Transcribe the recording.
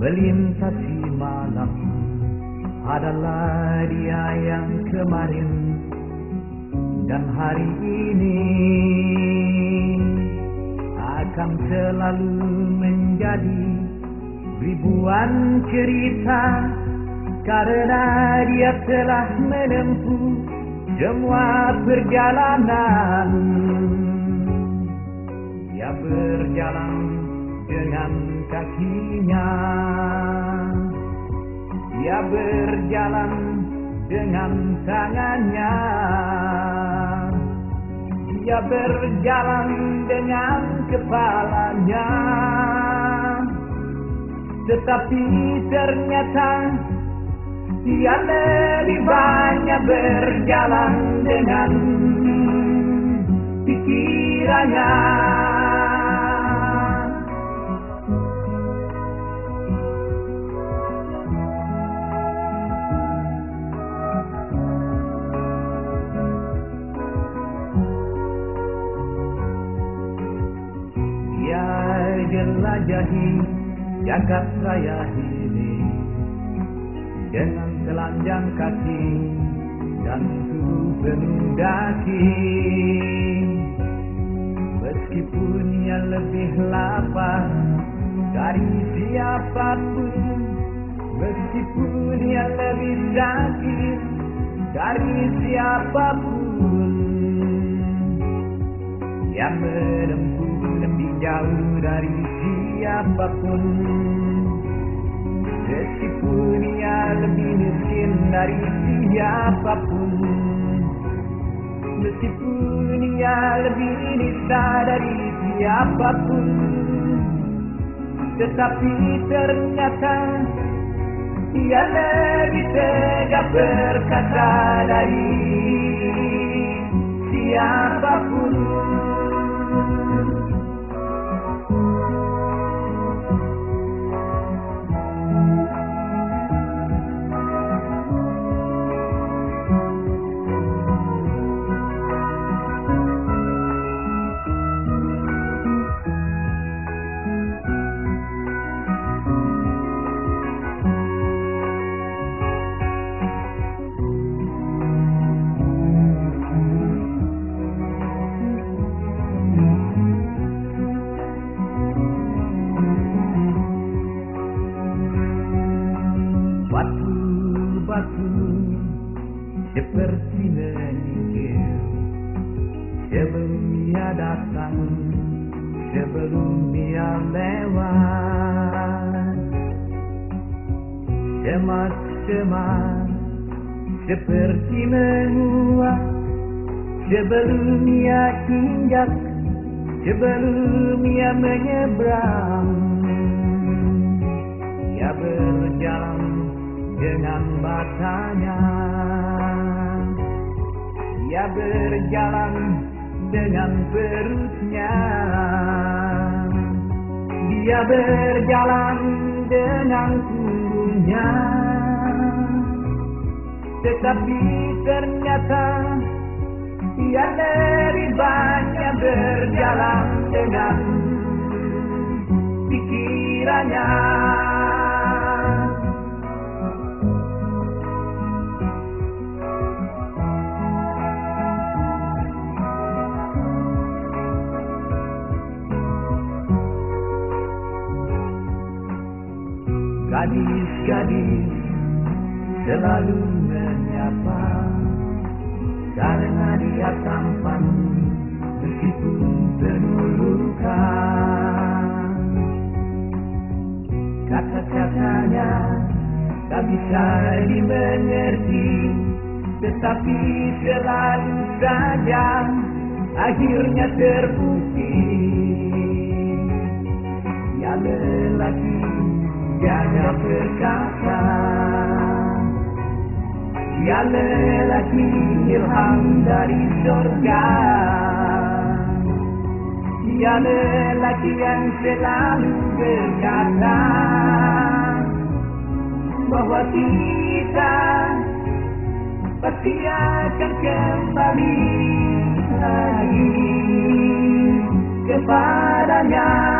melintasi malam. Adalah dia yang kemarin dan hari ini akan selalu menjadi ribuan cerita karena dia telah menempuh semua perjalanan kakinya dia berjalan dengan tangannya. Dia berjalan dengan kepalanya. Tetapi ternyata dia lebih banyak berjalan dengan pikirannya jelajahi jagat raya ini dengan telanjang kaki dan tubuh penuh daki. Meskipun ia lebih lapar dari siapa pun, meskipun ia lebih sakit dari siapa pun, yang jauh dari siapa pun. Meskipun ia lebih miskin dari siapa pun. Meskipun ia lebih nista dari siapa pun. Tetapi ternyata Ia lebih tegak berkata dari siapa pun Sebelum dia datang, sebelum dia lewat. Semak-semak seperti menguap Sebelum dia injak, sebelum dia menyeberang. Dia berjalan dengan batanya Dia berjalan dengan perutnya. Dia berjalan dengan punggungnya Tetapi ternyata lebih banyak berjalan dengan pikirannya Gadis-gadis selalu menyapa. Karena dia tampan meskipun penuh luka Kata-katanya tak bisa dimengerti Tetapi selalu saja akhirnya terbukti. Ya lelaki jaga perkasa Ya lelaki ilham dari surga. Ya lelaki yang selalu berkata Bahwa kita pasti akan kembali lagi kepadanya